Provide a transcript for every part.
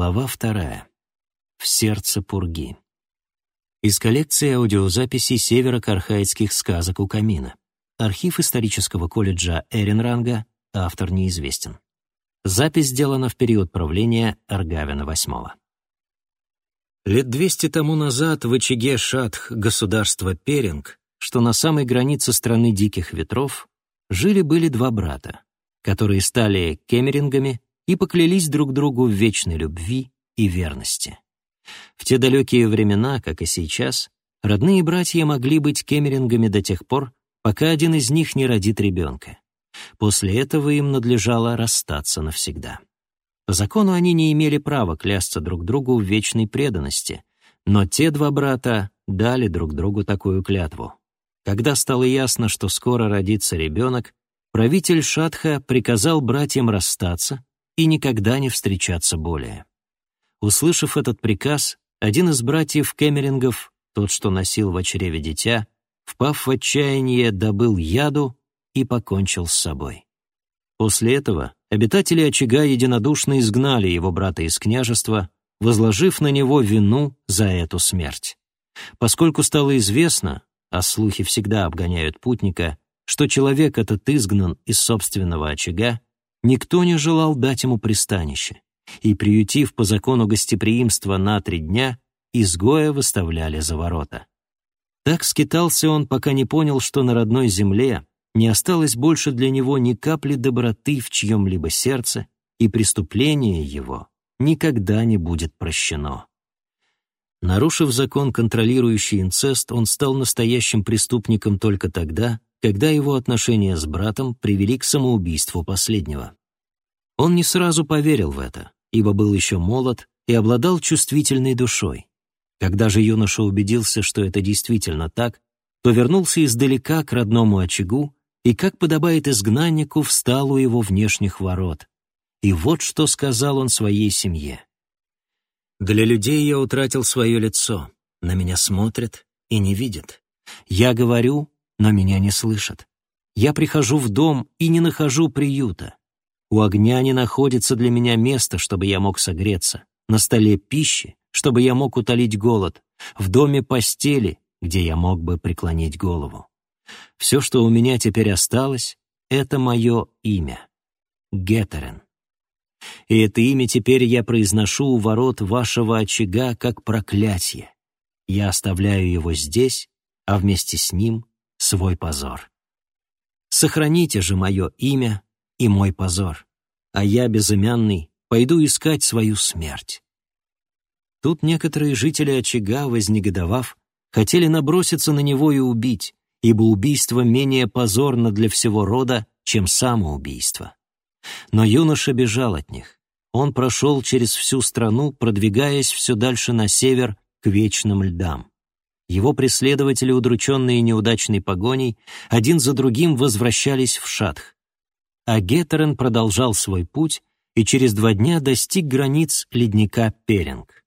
Глава вторая. В сердце пурги. Из коллекции аудиозаписей северо-кархайских сказок у камина. Архив исторического колледжа Эренранга, автор неизвестен. Запись сделана в период правления Аргавина VIII. Лет 200 тому назад в очаге Шатх государства Перинг, что на самой границе страны диких ветров, жили-были два брата, которые стали кемерингами и поклялись друг другу в вечной любви и верности. В те далекие времена, как и сейчас, родные братья могли быть кемерингами до тех пор, пока один из них не родит ребенка. После этого им надлежало расстаться навсегда. По закону они не имели права клясться друг другу в вечной преданности, но те два брата дали друг другу такую клятву. Когда стало ясно, что скоро родится ребенок, правитель Шатха приказал братьям расстаться и никогда не встречаться более. Услышав этот приказ, один из братьев Кэмерингов, тот, что носил в чреве дитя, впав в отчаяние, добыл яду и покончил с собой. После этого обитатели очага единодушно изгнали его брата из княжества, возложив на него вину за эту смерть. Поскольку стало известно, а слухи всегда обгоняют путника, что человек этот изгнан из собственного очага, Никто не желал дать ему пристанище, и, приютив по закону гостеприимства на три дня, изгоя выставляли за ворота. Так скитался он, пока не понял, что на родной земле не осталось больше для него ни капли доброты в чьем-либо сердце, и преступление его никогда не будет прощено. Нарушив закон, контролирующий инцест, он стал настоящим преступником только тогда, когда его отношения с братом привели к самоубийству последнего. Он не сразу поверил в это, ибо был еще молод и обладал чувствительной душой. Когда же юноша убедился, что это действительно так, то вернулся издалека к родному очагу и, как подобает изгнаннику, встал у его внешних ворот. И вот что сказал он своей семье. «Для людей я утратил свое лицо, на меня смотрят и не видят. Я говорю, но меня не слышат. Я прихожу в дом и не нахожу приюта. У огня не находится для меня места, чтобы я мог согреться. На столе пищи, чтобы я мог утолить голод. В доме постели, где я мог бы преклонить голову. Все, что у меня теперь осталось, это мое имя. Гетерен. И это имя теперь я произношу у ворот вашего очага как проклятие. Я оставляю его здесь, а вместе с ним свой позор. Сохраните же мое имя и мой позор, а я, безымянный, пойду искать свою смерть. Тут некоторые жители очага, вознегодовав, хотели наброситься на него и убить, ибо убийство менее позорно для всего рода, чем самоубийство. Но юноша бежал от них. Он прошел через всю страну, продвигаясь все дальше на север к вечным льдам. Его преследователи, удрученные неудачной погоней, один за другим возвращались в Шатх. А Гетерен продолжал свой путь и через два дня достиг границ ледника Перинг.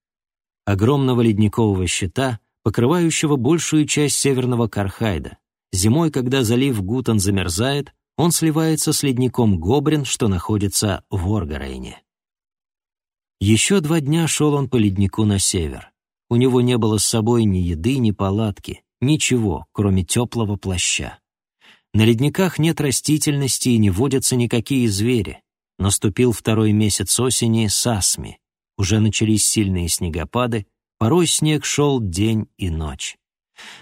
Огромного ледникового щита, покрывающего большую часть северного Кархайда. Зимой, когда залив Гутан замерзает, он сливается с ледником Гобрин, что находится в Оргарейне. Еще два дня шел он по леднику на север. У него не было с собой ни еды, ни палатки, ничего, кроме теплого плаща. На ледниках нет растительности и не водятся никакие звери. Наступил второй месяц осени Сасми. Уже начались сильные снегопады, порой снег шел день и ночь.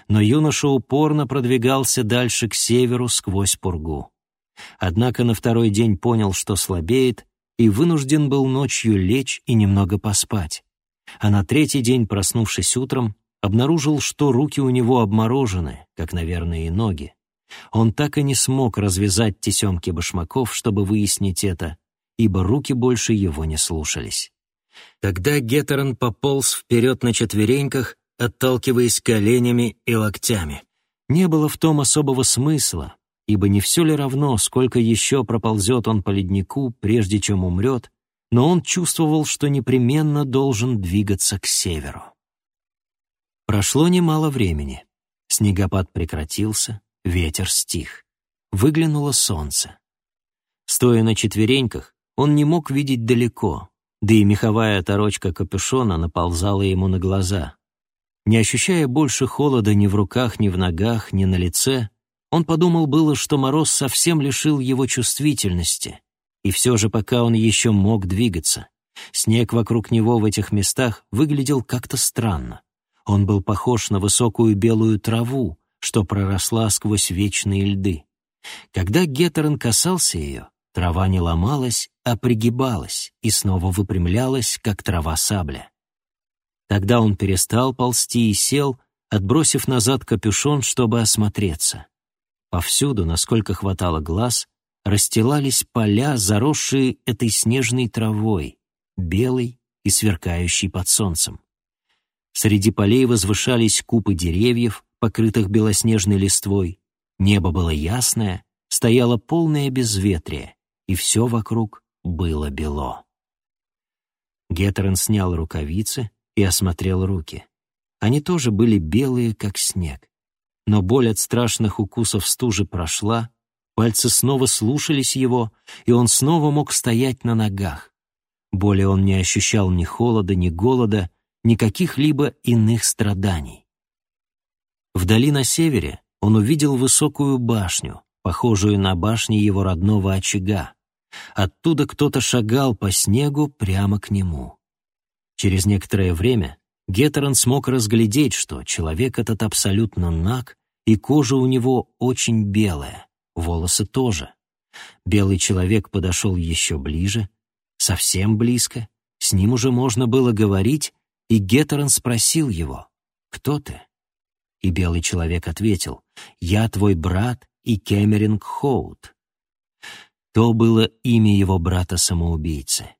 Но юноша упорно продвигался дальше к северу сквозь пургу. Однако на второй день понял, что слабеет, и вынужден был ночью лечь и немного поспать а на третий день, проснувшись утром, обнаружил, что руки у него обморожены, как, наверное, и ноги. Он так и не смог развязать тесемки башмаков, чтобы выяснить это, ибо руки больше его не слушались. Тогда Гетерон пополз вперед на четвереньках, отталкиваясь коленями и локтями. Не было в том особого смысла, ибо не все ли равно, сколько еще проползет он по леднику, прежде чем умрет, но он чувствовал, что непременно должен двигаться к северу. Прошло немало времени. Снегопад прекратился, ветер стих. Выглянуло солнце. Стоя на четвереньках, он не мог видеть далеко, да и меховая оторочка капюшона наползала ему на глаза. Не ощущая больше холода ни в руках, ни в ногах, ни на лице, он подумал было, что мороз совсем лишил его чувствительности, и все же пока он еще мог двигаться. Снег вокруг него в этих местах выглядел как-то странно. Он был похож на высокую белую траву, что проросла сквозь вечные льды. Когда Гетерон касался ее, трава не ломалась, а пригибалась и снова выпрямлялась, как трава сабля. Тогда он перестал ползти и сел, отбросив назад капюшон, чтобы осмотреться. Повсюду, насколько хватало глаз, расстилались поля, заросшие этой снежной травой, белой и сверкающей под солнцем. Среди полей возвышались купы деревьев, покрытых белоснежной листвой. Небо было ясное, стояло полное безветрие, и все вокруг было бело. Гетерон снял рукавицы и осмотрел руки. Они тоже были белые, как снег. Но боль от страшных укусов стужи прошла, пальцы снова слушались его, и он снова мог стоять на ногах. Более он не ощущал ни холода, ни голода, ни каких-либо иных страданий. Вдали на севере он увидел высокую башню, похожую на башни его родного очага. Оттуда кто-то шагал по снегу прямо к нему. Через некоторое время Гетерон смог разглядеть, что человек этот абсолютно наг, и кожа у него очень белая, волосы тоже. Белый человек подошел еще ближе, совсем близко, с ним уже можно было говорить, и Гетерон спросил его, «Кто ты?» И белый человек ответил, «Я твой брат и Кэмеринг Хоут». То было имя его брата-самоубийцы.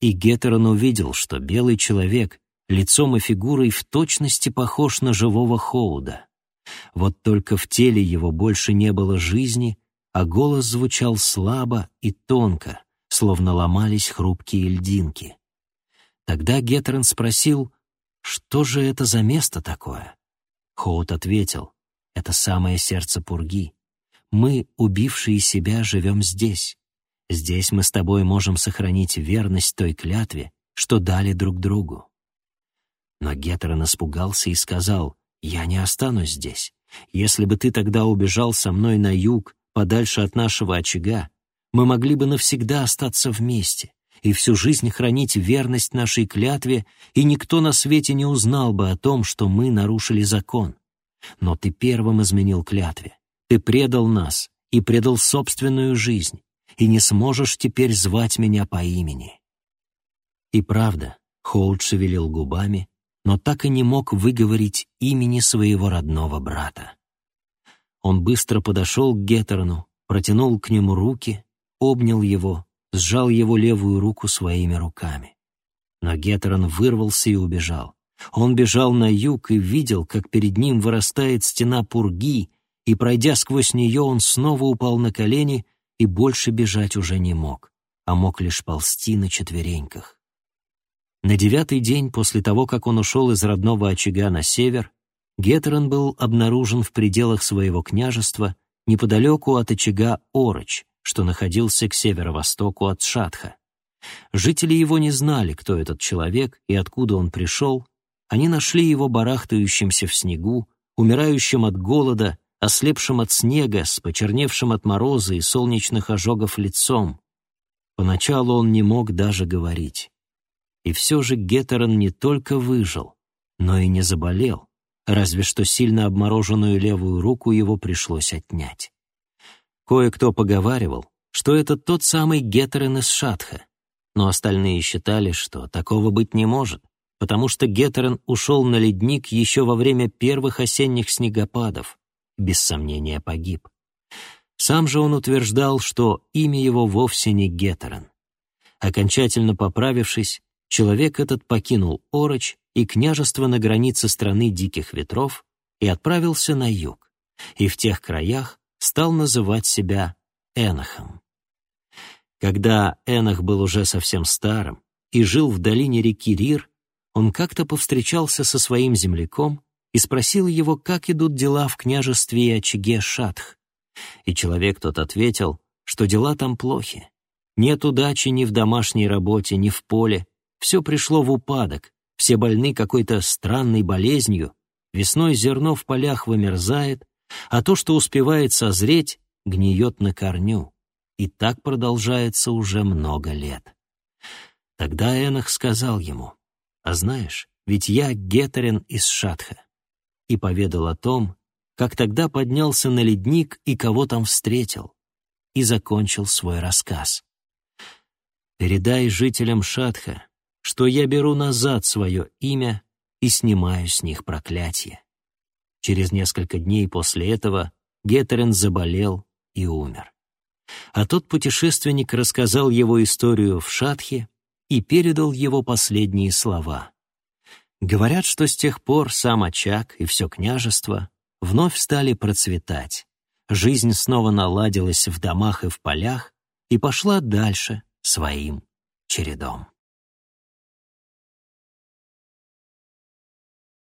И Гетерон увидел, что белый человек лицом и фигурой в точности похож на живого Хоуда. Вот только в теле его больше не было жизни, а голос звучал слабо и тонко, словно ломались хрупкие льдинки. Тогда Гетерон спросил, что же это за место такое? Хоут ответил, это самое сердце Пурги. Мы, убившие себя, живем здесь. Здесь мы с тобой можем сохранить верность той клятве, что дали друг другу. Но Гетерон испугался и сказал, «Я не останусь здесь. Если бы ты тогда убежал со мной на юг, подальше от нашего очага, мы могли бы навсегда остаться вместе и всю жизнь хранить верность нашей клятве, и никто на свете не узнал бы о том, что мы нарушили закон. Но ты первым изменил клятве. Ты предал нас и предал собственную жизнь, и не сможешь теперь звать меня по имени». И правда, Хоуд шевелил губами, но так и не мог выговорить имени своего родного брата. Он быстро подошел к Геттерну, протянул к нему руки, обнял его сжал его левую руку своими руками. Но Гетерон вырвался и убежал. Он бежал на юг и видел, как перед ним вырастает стена пурги, и, пройдя сквозь нее, он снова упал на колени и больше бежать уже не мог, а мог лишь ползти на четвереньках. На девятый день после того, как он ушел из родного очага на север, Гетерон был обнаружен в пределах своего княжества неподалеку от очага Ороч, что находился к северо-востоку от Шатха. Жители его не знали, кто этот человек и откуда он пришел. Они нашли его барахтающимся в снегу, умирающим от голода, ослепшим от снега, с почерневшим от мороза и солнечных ожогов лицом. Поначалу он не мог даже говорить. И все же Гетерон не только выжил, но и не заболел, разве что сильно обмороженную левую руку его пришлось отнять. Кое-кто поговаривал, что это тот самый Гетерен из Шатха, но остальные считали, что такого быть не может, потому что Гетерен ушел на ледник еще во время первых осенних снегопадов, без сомнения погиб. Сам же он утверждал, что имя его вовсе не Гетерен. Окончательно поправившись, человек этот покинул Ороч и княжество на границе страны диких ветров и отправился на юг, и в тех краях стал называть себя Энохом. Когда Энох был уже совсем старым и жил в долине реки Рир, он как-то повстречался со своим земляком и спросил его, как идут дела в княжестве и очаге Шатх. И человек тот ответил, что дела там плохи. Нет удачи ни в домашней работе, ни в поле, все пришло в упадок, все больны какой-то странной болезнью, весной зерно в полях вымерзает, а то, что успевает созреть, гниет на корню. И так продолжается уже много лет. Тогда Энах сказал ему, «А знаешь, ведь я Гетерин из Шатха», и поведал о том, как тогда поднялся на ледник и кого там встретил, и закончил свой рассказ. «Передай жителям Шатха, что я беру назад свое имя и снимаю с них проклятие». Через несколько дней после этого Гетерин заболел и умер. А тот путешественник рассказал его историю в Шатхе и передал его последние слова. Говорят, что с тех пор сам очаг и все княжество вновь стали процветать. Жизнь снова наладилась в домах и в полях и пошла дальше своим чередом.